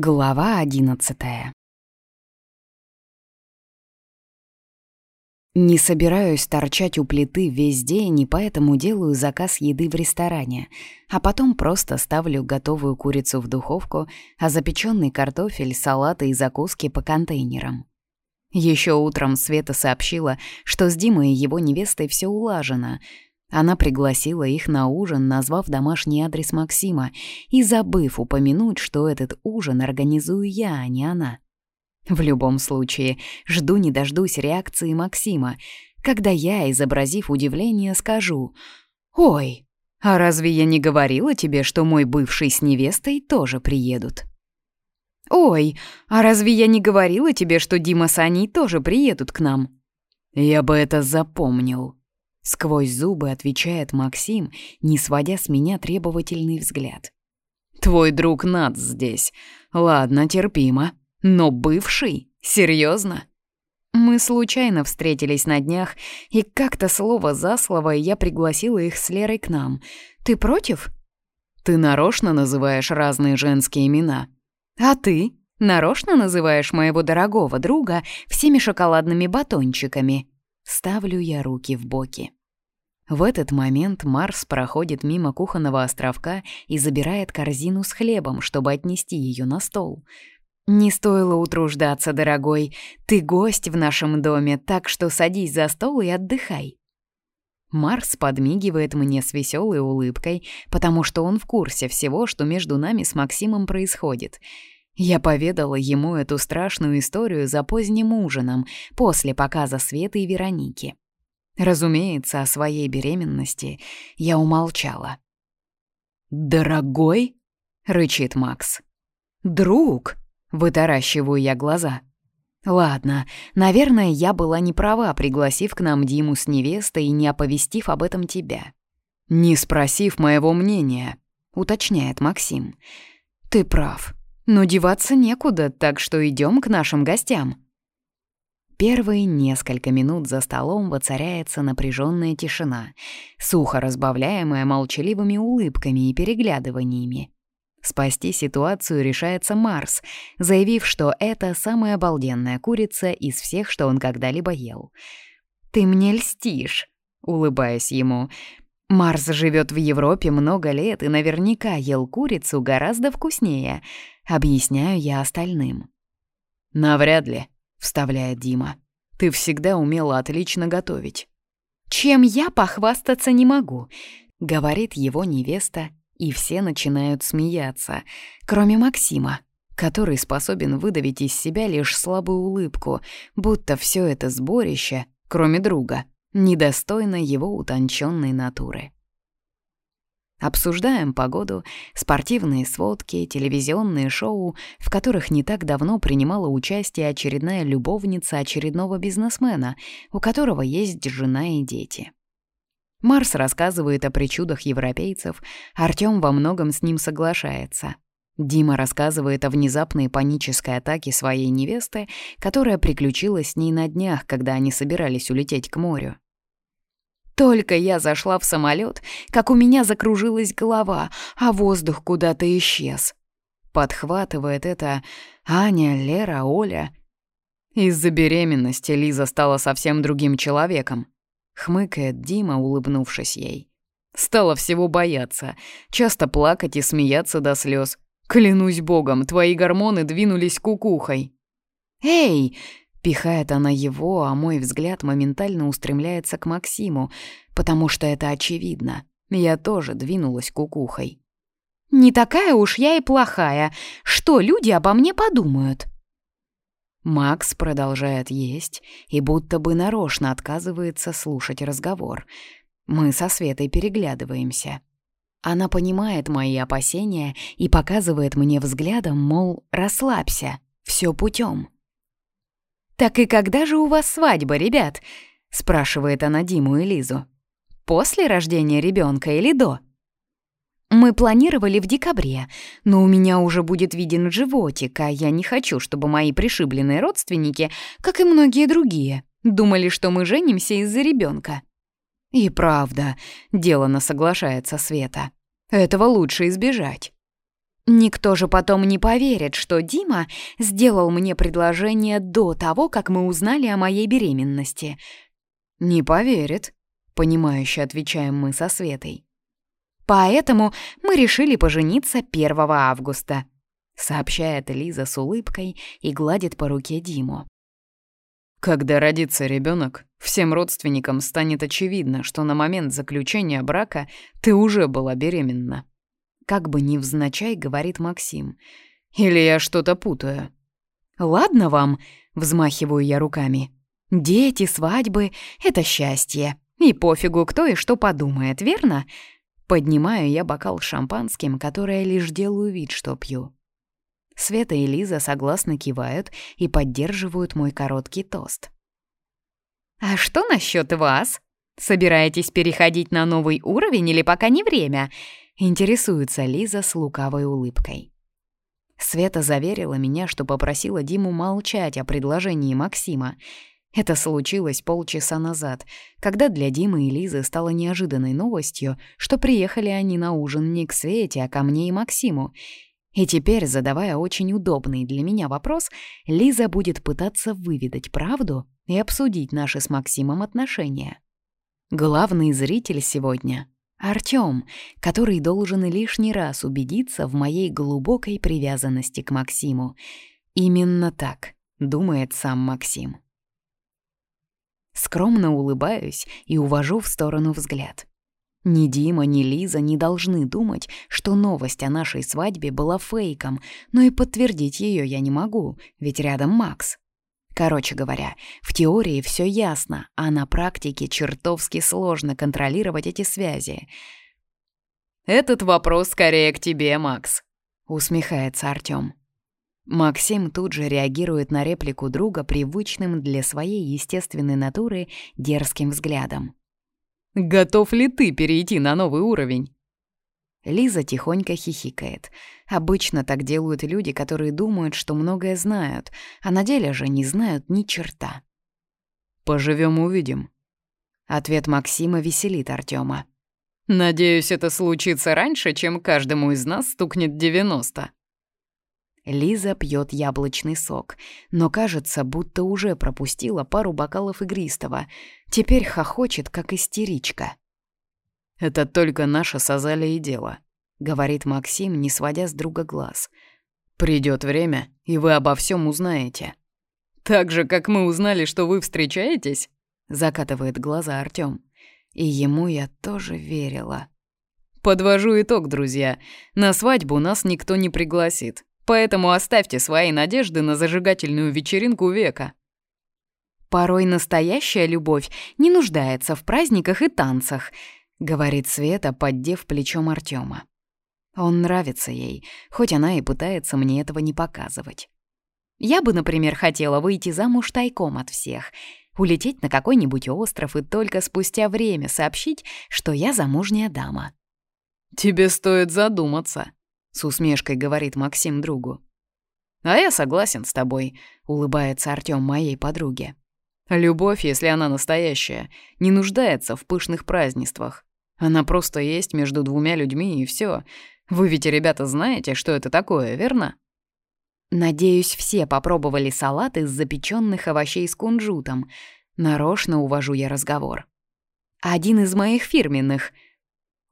Глава одиннадцатая Не собираюсь торчать у плиты весь день, и поэтому делаю заказ еды в ресторане, а потом просто ставлю готовую курицу в духовку, а запеченный картофель, салаты и закуски по контейнерам. Еще утром Света сообщила, что с Димой и его невестой все улажено. Она пригласила их на ужин, назвав домашний адрес Максима и забыв упомянуть, что этот ужин организую я, а не она. В любом случае, жду не дождусь реакции Максима, когда я, изобразив удивление, скажу «Ой, а разве я не говорила тебе, что мой бывший с невестой тоже приедут?» «Ой, а разве я не говорила тебе, что Дима с Аней тоже приедут к нам?» «Я бы это запомнил», — сквозь зубы отвечает Максим, не сводя с меня требовательный взгляд. «Твой друг Над здесь. Ладно, терпимо. Но бывший? Серьезно? Мы случайно встретились на днях, и как-то слово за слово я пригласила их с Лерой к нам. Ты против? Ты нарочно называешь разные женские имена. А ты? Нарочно называешь моего дорогого друга всеми шоколадными батончиками? Ставлю я руки в боки. В этот момент Марс проходит мимо кухонного островка и забирает корзину с хлебом, чтобы отнести ее на стол. «Не стоило утруждаться, дорогой. Ты гость в нашем доме, так что садись за стол и отдыхай». Марс подмигивает мне с веселой улыбкой, потому что он в курсе всего, что между нами с Максимом происходит. Я поведала ему эту страшную историю за поздним ужином, после показа Светы и Вероники. Разумеется, о своей беременности я умолчала. «Дорогой?» — рычит Макс. «Друг?» Вытаращиваю я глаза. Ладно, наверное, я была не права, пригласив к нам Диму с невестой и не оповестив об этом тебя. Не спросив моего мнения, уточняет Максим. Ты прав, но деваться некуда, так что идем к нашим гостям. Первые несколько минут за столом воцаряется напряженная тишина, сухо разбавляемая молчаливыми улыбками и переглядываниями. Спасти ситуацию решается Марс, заявив, что это самая обалденная курица из всех, что он когда-либо ел. «Ты мне льстишь», — улыбаясь ему. «Марс живет в Европе много лет и наверняка ел курицу гораздо вкуснее», — объясняю я остальным. «Навряд ли», — вставляет Дима. «Ты всегда умела отлично готовить». «Чем я похвастаться не могу», — говорит его невеста и все начинают смеяться, кроме Максима, который способен выдавить из себя лишь слабую улыбку, будто все это сборище, кроме друга, недостойно его утонченной натуры. Обсуждаем погоду, спортивные сводки, телевизионные шоу, в которых не так давно принимала участие очередная любовница очередного бизнесмена, у которого есть жена и дети. Марс рассказывает о причудах европейцев, Артём во многом с ним соглашается. Дима рассказывает о внезапной панической атаке своей невесты, которая приключилась с ней на днях, когда они собирались улететь к морю. Только я зашла в самолет, как у меня закружилась голова, а воздух куда-то исчез. Подхватывает это Аня, Лера, Оля. Из-за беременности Лиза стала совсем другим человеком хмыкает Дима, улыбнувшись ей. Стала всего бояться, часто плакать и смеяться до слез. Клянусь богом, твои гормоны двинулись кукухой. «Эй!» — пихает она его, а мой взгляд моментально устремляется к Максиму, потому что это очевидно. Я тоже двинулась кукухой. «Не такая уж я и плохая. Что люди обо мне подумают?» Макс продолжает есть и будто бы нарочно отказывается слушать разговор. Мы со Светой переглядываемся. Она понимает мои опасения и показывает мне взглядом, мол, расслабься, все путем. «Так и когда же у вас свадьба, ребят?» — спрашивает она Диму и Лизу. «После рождения ребенка или до?» Мы планировали в декабре, но у меня уже будет виден животик, а я не хочу, чтобы мои пришибленные родственники, как и многие другие, думали, что мы женимся из-за ребенка. И правда, делано соглашается Света. Этого лучше избежать. Никто же потом не поверит, что Дима сделал мне предложение до того, как мы узнали о моей беременности. «Не поверит», — понимающе отвечаем мы со Светой. «Поэтому мы решили пожениться 1 августа», — сообщает Лиза с улыбкой и гладит по руке Диму. Когда родится ребенок, всем родственникам станет очевидно, что на момент заключения брака ты уже была беременна как бы невзначай говорит Максим. «Или я что-то путаю?» «Ладно вам», — взмахиваю я руками. «Дети, свадьбы — это счастье. И пофигу, кто и что подумает, верно?» Поднимаю я бокал шампанским, которое лишь делаю вид, что пью. Света и Лиза согласно кивают и поддерживают мой короткий тост. «А что насчет вас? Собираетесь переходить на новый уровень или пока не время?» Интересуется Лиза с лукавой улыбкой. Света заверила меня, что попросила Диму молчать о предложении Максима. Это случилось полчаса назад, когда для Димы и Лизы стало неожиданной новостью, что приехали они на ужин не к Свете, а ко мне и Максиму. И теперь, задавая очень удобный для меня вопрос, Лиза будет пытаться выведать правду и обсудить наши с Максимом отношения. Главный зритель сегодня Артём, который должен лишний раз убедиться в моей глубокой привязанности к Максиму. Именно так думает сам Максим. Скромно улыбаюсь и увожу в сторону взгляд. Ни Дима, ни Лиза не должны думать, что новость о нашей свадьбе была фейком, но и подтвердить ее я не могу, ведь рядом Макс. Короче говоря, в теории все ясно, а на практике чертовски сложно контролировать эти связи. «Этот вопрос скорее к тебе, Макс», — усмехается Артём. Максим тут же реагирует на реплику друга привычным для своей естественной натуры дерзким взглядом. «Готов ли ты перейти на новый уровень?» Лиза тихонько хихикает. Обычно так делают люди, которые думают, что многое знают, а на деле же не знают ни черта. Поживем увидим. Ответ Максима веселит Артема. «Надеюсь, это случится раньше, чем каждому из нас стукнет 90. Лиза пьет яблочный сок, но кажется, будто уже пропустила пару бокалов игристого. Теперь хохочет, как истеричка. «Это только наше с Азалией дело», — говорит Максим, не сводя с друга глаз. Придет время, и вы обо всем узнаете». «Так же, как мы узнали, что вы встречаетесь?» — закатывает глаза Артём. И ему я тоже верила. «Подвожу итог, друзья. На свадьбу нас никто не пригласит, поэтому оставьте свои надежды на зажигательную вечеринку века». Порой настоящая любовь не нуждается в праздниках и танцах —— говорит Света, поддев плечом Артема. Он нравится ей, хоть она и пытается мне этого не показывать. Я бы, например, хотела выйти замуж тайком от всех, улететь на какой-нибудь остров и только спустя время сообщить, что я замужняя дама. «Тебе стоит задуматься», — с усмешкой говорит Максим другу. «А я согласен с тобой», — улыбается Артём моей подруге. «Любовь, если она настоящая, не нуждается в пышных празднествах. Она просто есть между двумя людьми, и все. Вы ведь, ребята, знаете, что это такое, верно? Надеюсь, все попробовали салат из запеченных овощей с кунжутом. Нарочно увожу я разговор. Один из моих фирменных.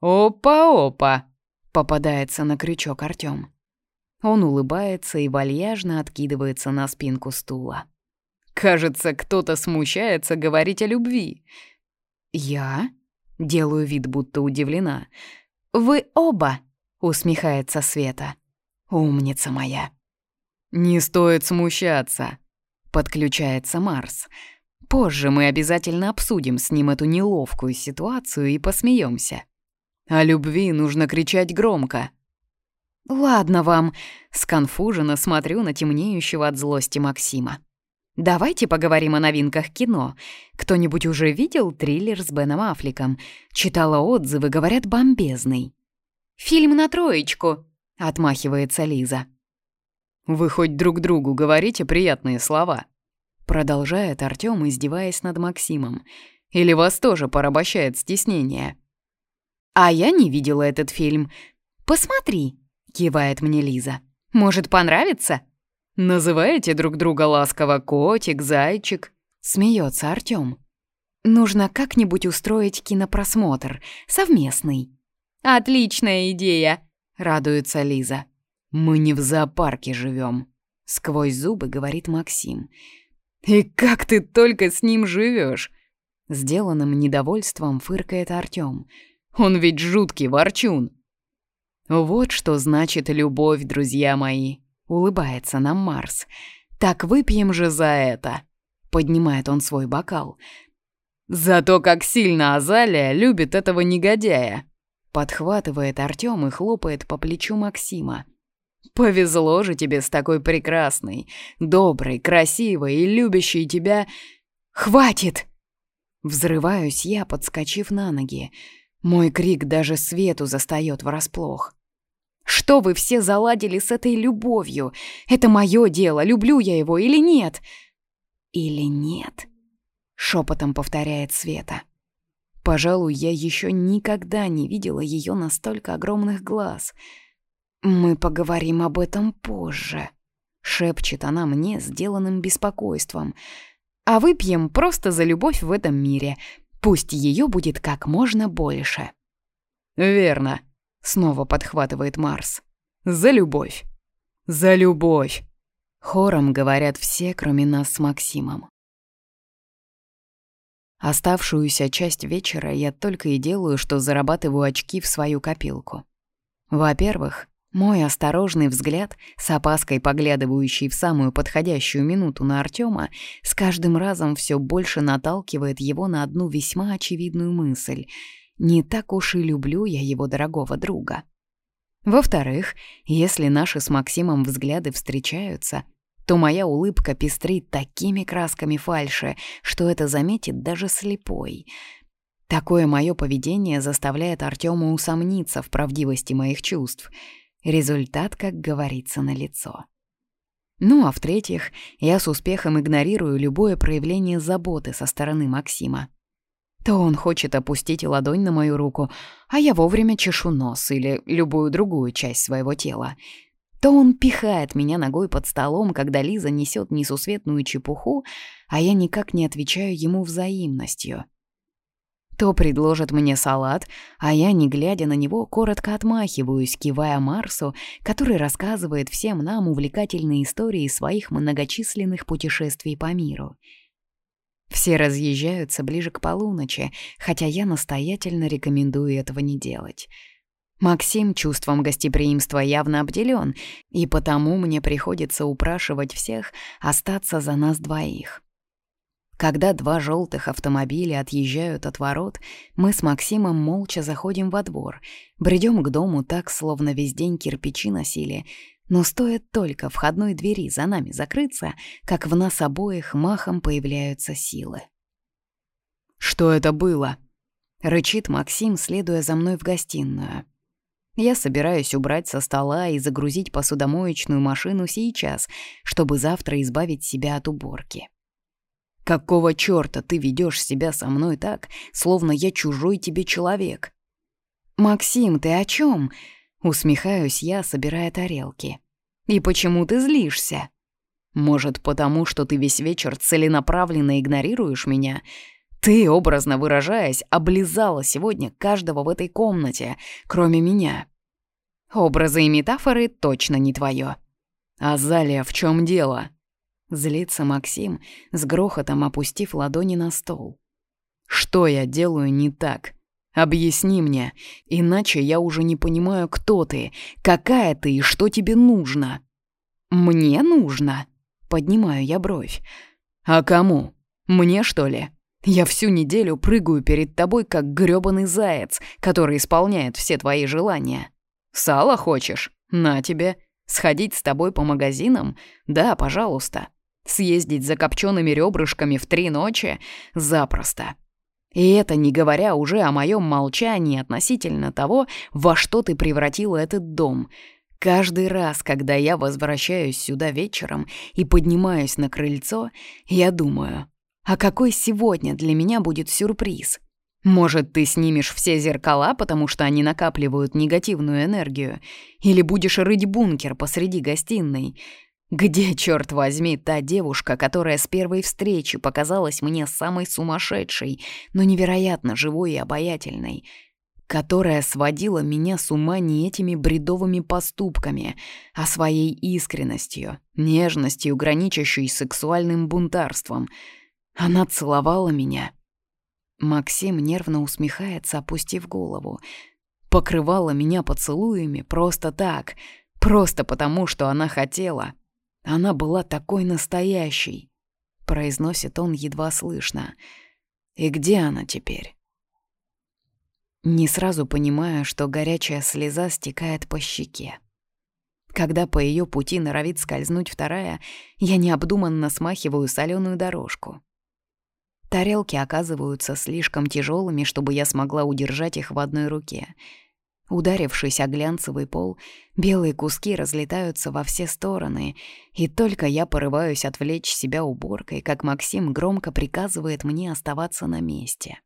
«Опа-опа!» — попадается на крючок Артём. Он улыбается и вальяжно откидывается на спинку стула. «Кажется, кто-то смущается говорить о любви». «Я?» Делаю вид, будто удивлена. «Вы оба!» — усмехается Света. «Умница моя!» «Не стоит смущаться!» — подключается Марс. «Позже мы обязательно обсудим с ним эту неловкую ситуацию и посмеемся. О любви нужно кричать громко». «Ладно вам», — сконфуженно смотрю на темнеющего от злости Максима. Давайте поговорим о новинках кино. Кто-нибудь уже видел триллер с Беном Аффлеком? Читала отзывы, говорят, бомбезный. «Фильм на троечку», — отмахивается Лиза. «Вы хоть друг другу говорите приятные слова?» Продолжает Артём, издеваясь над Максимом. «Или вас тоже порабощает стеснение?» «А я не видела этот фильм. Посмотри», — кивает мне Лиза. «Может, понравится?» «Называете друг друга ласково котик, зайчик?» Смеется Артём. «Нужно как-нибудь устроить кинопросмотр, совместный». «Отличная идея!» — радуется Лиза. «Мы не в зоопарке живем, сквозь зубы говорит Максим. «И как ты только с ним живешь? Сделанным недовольством фыркает Артём. «Он ведь жуткий ворчун!» «Вот что значит любовь, друзья мои!» — улыбается нам Марс. «Так выпьем же за это!» — поднимает он свой бокал. «За то, как сильно Азалия любит этого негодяя!» Подхватывает Артём и хлопает по плечу Максима. «Повезло же тебе с такой прекрасной, доброй, красивой и любящей тебя...» «Хватит!» Взрываюсь я, подскочив на ноги. Мой крик даже Свету застаёт врасплох. «Что вы все заладили с этой любовью? Это моё дело, люблю я его или нет?» «Или нет?» — шепотом повторяет Света. Пожалуй, я еще никогда не видела ее настолько огромных глаз. «Мы поговорим об этом позже», — шепчет она мне сделанным беспокойством. «А выпьем просто за любовь в этом мире. Пусть ее будет как можно больше». «Верно», — снова подхватывает Марс. «За любовь! За любовь!» Хором говорят все, кроме нас с Максимом. Оставшуюся часть вечера я только и делаю, что зарабатываю очки в свою копилку. Во-первых, мой осторожный взгляд, с опаской поглядывающий в самую подходящую минуту на Артема, с каждым разом все больше наталкивает его на одну весьма очевидную мысль. Не так уж и люблю я его дорогого друга. Во-вторых, если наши с Максимом взгляды встречаются — то моя улыбка пестрит такими красками фальши, что это заметит даже слепой. Такое мое поведение заставляет Артема усомниться в правдивости моих чувств. Результат, как говорится, налицо. Ну а в-третьих, я с успехом игнорирую любое проявление заботы со стороны Максима. То он хочет опустить ладонь на мою руку, а я вовремя чешу нос или любую другую часть своего тела — то он пихает меня ногой под столом, когда Лиза несет несусветную чепуху, а я никак не отвечаю ему взаимностью. То предложит мне салат, а я, не глядя на него, коротко отмахиваюсь, кивая Марсу, который рассказывает всем нам увлекательные истории своих многочисленных путешествий по миру. Все разъезжаются ближе к полуночи, хотя я настоятельно рекомендую этого не делать — Максим чувством гостеприимства явно обделен, и потому мне приходится упрашивать всех остаться за нас двоих. Когда два желтых автомобиля отъезжают от ворот, мы с Максимом молча заходим во двор, бредем к дому так, словно весь день кирпичи носили, но стоит только входной двери за нами закрыться, как в нас обоих махом появляются силы. «Что это было?» — рычит Максим, следуя за мной в гостиную. Я собираюсь убрать со стола и загрузить посудомоечную машину сейчас, чтобы завтра избавить себя от уборки. Какого чёрта ты ведёшь себя со мной так, словно я чужой тебе человек? Максим, ты о чём? Усмехаюсь я, собирая тарелки. И почему ты злишься? Может, потому что ты весь вечер целенаправленно игнорируешь меня? Ты, образно выражаясь, облизала сегодня каждого в этой комнате, кроме меня. Образы и метафоры точно не твое. «Азалия, в чем дело?» Злится Максим, с грохотом опустив ладони на стол. «Что я делаю не так? Объясни мне, иначе я уже не понимаю, кто ты, какая ты и что тебе нужно». «Мне нужно?» — поднимаю я бровь. «А кому? Мне, что ли?» Я всю неделю прыгаю перед тобой, как грёбаный заяц, который исполняет все твои желания. Сало хочешь? На тебе. Сходить с тобой по магазинам? Да, пожалуйста. Съездить за копчеными ребрышками в три ночи? Запросто. И это не говоря уже о моем молчании относительно того, во что ты превратила этот дом. Каждый раз, когда я возвращаюсь сюда вечером и поднимаюсь на крыльцо, я думаю, а какой сегодня для меня будет сюрприз? Может, ты снимешь все зеркала, потому что они накапливают негативную энергию? Или будешь рыть бункер посреди гостиной? Где, черт возьми, та девушка, которая с первой встречи показалась мне самой сумасшедшей, но невероятно живой и обаятельной? Которая сводила меня с ума не этими бредовыми поступками, а своей искренностью, нежностью, граничащей сексуальным бунтарством. Она целовала меня. Максим нервно усмехается, опустив голову. Покрывала меня поцелуями просто так, просто потому, что она хотела — она была такой настоящей, произносит он едва слышно. И где она теперь? Не сразу понимаю, что горячая слеза стекает по щеке. Когда по ее пути норовит скользнуть вторая, я необдуманно смахиваю соленую дорожку. Тарелки оказываются слишком тяжелыми, чтобы я смогла удержать их в одной руке — Ударившись о глянцевый пол, белые куски разлетаются во все стороны, и только я порываюсь отвлечь себя уборкой, как Максим громко приказывает мне оставаться на месте.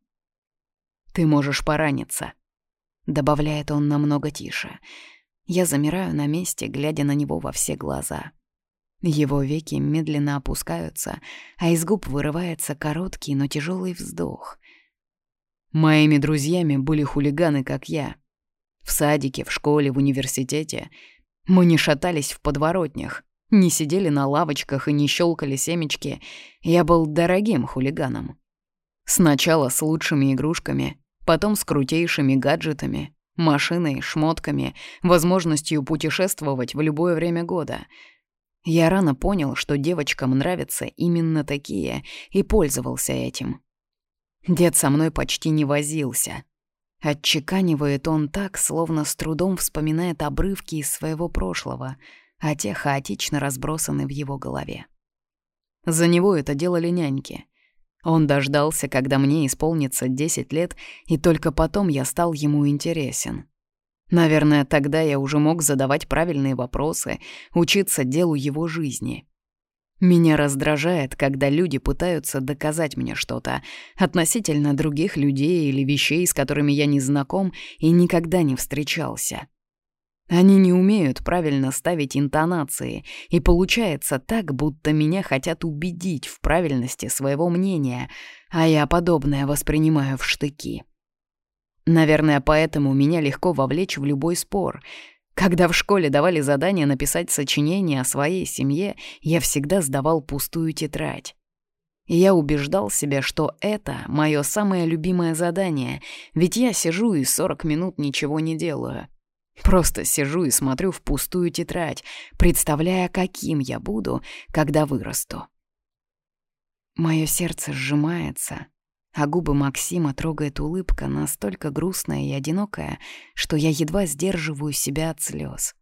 «Ты можешь пораниться», — добавляет он намного тише. Я замираю на месте, глядя на него во все глаза. Его веки медленно опускаются, а из губ вырывается короткий, но тяжелый вздох. «Моими друзьями были хулиганы, как я», в садике, в школе, в университете. Мы не шатались в подворотнях, не сидели на лавочках и не щелкали семечки. Я был дорогим хулиганом. Сначала с лучшими игрушками, потом с крутейшими гаджетами, машиной, шмотками, возможностью путешествовать в любое время года. Я рано понял, что девочкам нравятся именно такие, и пользовался этим. Дед со мной почти не возился, Отчеканивает он так, словно с трудом вспоминает обрывки из своего прошлого, а те хаотично разбросаны в его голове. За него это делали няньки. Он дождался, когда мне исполнится 10 лет, и только потом я стал ему интересен. Наверное, тогда я уже мог задавать правильные вопросы, учиться делу его жизни. Меня раздражает, когда люди пытаются доказать мне что-то относительно других людей или вещей, с которыми я не знаком и никогда не встречался. Они не умеют правильно ставить интонации, и получается так, будто меня хотят убедить в правильности своего мнения, а я подобное воспринимаю в штыки. Наверное, поэтому меня легко вовлечь в любой спор, когда в школе давали задание написать сочинение о своей семье, я всегда сдавал пустую тетрадь. И я убеждал себя, что это мое самое любимое задание, ведь я сижу и 40 минут ничего не делаю. Просто сижу и смотрю в пустую тетрадь, представляя, каким я буду, когда вырасту. Мое сердце сжимается, а губы Максима трогает улыбка настолько грустная и одинокая, что я едва сдерживаю себя от слез.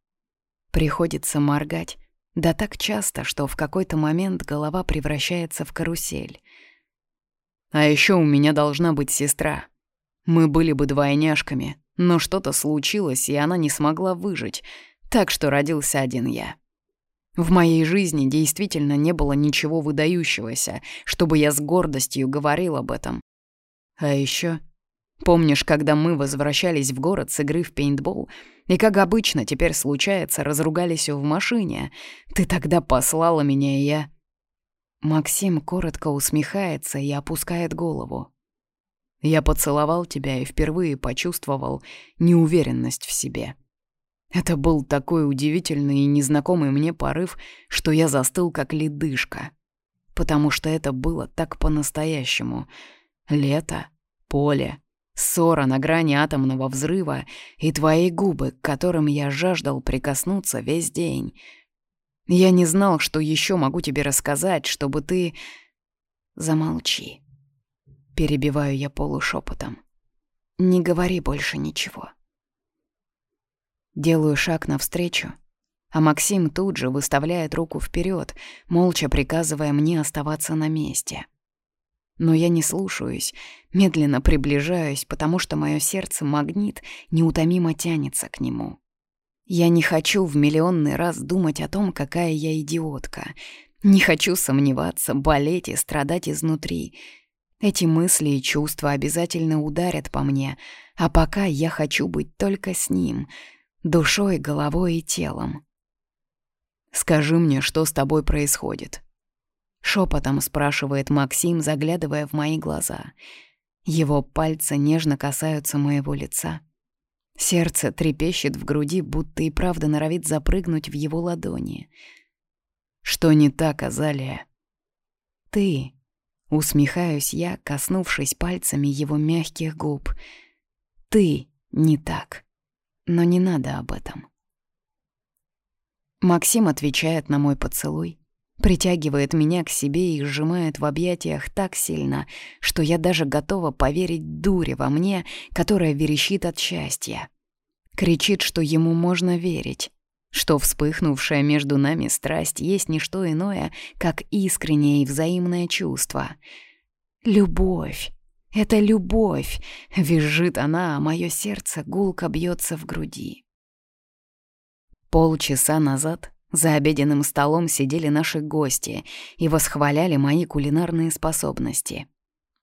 Приходится моргать, да так часто, что в какой-то момент голова превращается в карусель. А еще у меня должна быть сестра. Мы были бы двойняшками, но что-то случилось, и она не смогла выжить, так что родился один я. В моей жизни действительно не было ничего выдающегося, чтобы я с гордостью говорил об этом. А еще, помнишь, когда мы возвращались в город с игры в пейнтбол, и, как обычно теперь случается, разругались в машине? Ты тогда послала меня, и я... Максим коротко усмехается и опускает голову. Я поцеловал тебя и впервые почувствовал неуверенность в себе. Это был такой удивительный и незнакомый мне порыв, что я застыл как ледышка. Потому что это было так по-настоящему. Лето, поле, ссора на грани атомного взрыва и твои губы, к которым я жаждал прикоснуться весь день. Я не знал, что еще могу тебе рассказать, чтобы ты... Замолчи. Перебиваю я полушепотом. Не говори больше ничего. Делаю шаг навстречу, а Максим тут же выставляет руку вперед, молча приказывая мне оставаться на месте. Но я не слушаюсь, медленно приближаюсь, потому что мое сердце магнит неутомимо тянется к нему. Я не хочу в миллионный раз думать о том, какая я идиотка. Не хочу сомневаться, болеть и страдать изнутри. Эти мысли и чувства обязательно ударят по мне, а пока я хочу быть только с ним, душой, головой и телом. «Скажи мне, что с тобой происходит?» Шепотом спрашивает Максим, заглядывая в мои глаза. Его пальцы нежно касаются моего лица. Сердце трепещет в груди, будто и правда норовит запрыгнуть в его ладони. «Что не так, Азалия?» «Ты», — усмехаюсь я, коснувшись пальцами его мягких губ. «Ты не так, но не надо об этом». Максим отвечает на мой поцелуй, притягивает меня к себе и сжимает в объятиях так сильно, что я даже готова поверить дуре во мне, которая верещит от счастья. Кричит, что ему можно верить, что вспыхнувшая между нами страсть есть не что иное, как искреннее и взаимное чувство. Любовь. Это любовь, визжит она, а мое сердце гулко бьется в груди. Полчаса назад за обеденным столом сидели наши гости и восхваляли мои кулинарные способности.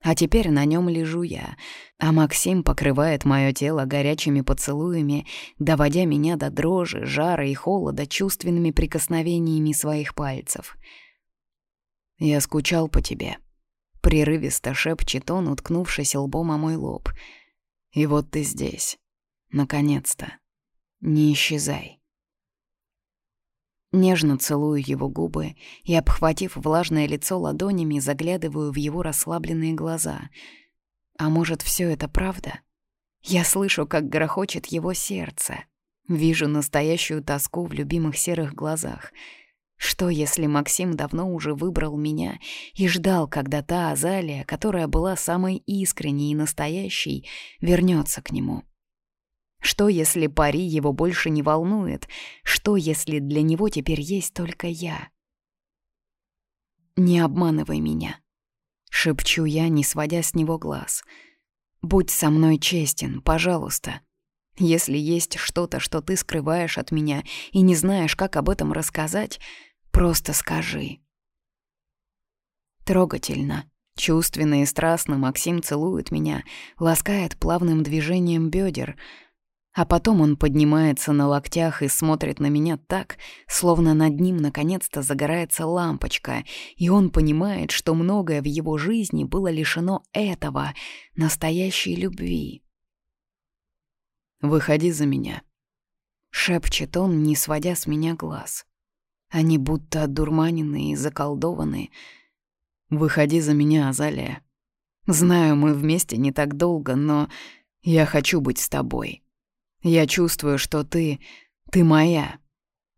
А теперь на нем лежу я, а Максим покрывает мое тело горячими поцелуями, доводя меня до дрожи, жара и холода чувственными прикосновениями своих пальцев. «Я скучал по тебе», — прерывисто шепчет он, уткнувшись лбом о мой лоб. «И вот ты здесь. Наконец-то. Не исчезай». Нежно целую его губы и, обхватив влажное лицо ладонями, заглядываю в его расслабленные глаза. А может, все это правда? Я слышу, как грохочет его сердце. Вижу настоящую тоску в любимых серых глазах. Что, если Максим давно уже выбрал меня и ждал, когда та Азалия, которая была самой искренней и настоящей, вернется к нему? Что, если пари его больше не волнует? Что, если для него теперь есть только я? «Не обманывай меня», — шепчу я, не сводя с него глаз. «Будь со мной честен, пожалуйста. Если есть что-то, что ты скрываешь от меня и не знаешь, как об этом рассказать, просто скажи». Трогательно, чувственно и страстно Максим целует меня, ласкает плавным движением бедер — а потом он поднимается на локтях и смотрит на меня так, словно над ним наконец-то загорается лампочка, и он понимает, что многое в его жизни было лишено этого, настоящей любви. «Выходи за меня», — шепчет он, не сводя с меня глаз. Они будто одурманены и заколдованы. «Выходи за меня, Азалия. Знаю, мы вместе не так долго, но я хочу быть с тобой». Я чувствую, что ты... ты моя.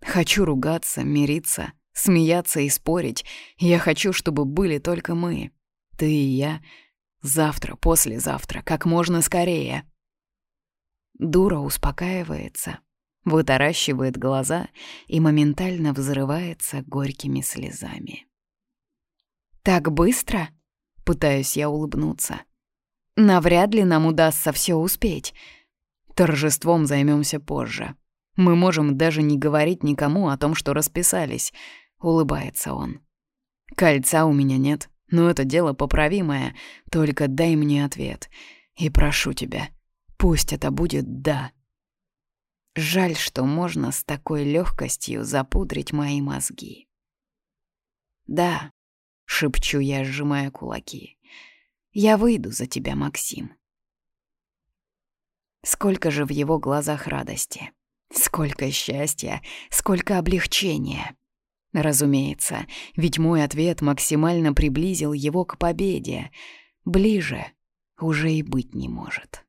Хочу ругаться, мириться, смеяться и спорить. Я хочу, чтобы были только мы. Ты и я. Завтра, послезавтра, как можно скорее. Дура успокаивается, вытаращивает глаза и моментально взрывается горькими слезами. «Так быстро?» — пытаюсь я улыбнуться. «Навряд ли нам удастся все успеть. Торжеством займемся позже. Мы можем даже не говорить никому о том, что расписались. Улыбается он. Кольца у меня нет, но это дело поправимое. Только дай мне ответ. И прошу тебя, пусть это будет «да». Жаль, что можно с такой легкостью запудрить мои мозги. «Да», — шепчу я, сжимая кулаки, — «я выйду за тебя, Максим». Сколько же в его глазах радости, сколько счастья, сколько облегчения. Разумеется, ведь мой ответ максимально приблизил его к победе. Ближе уже и быть не может.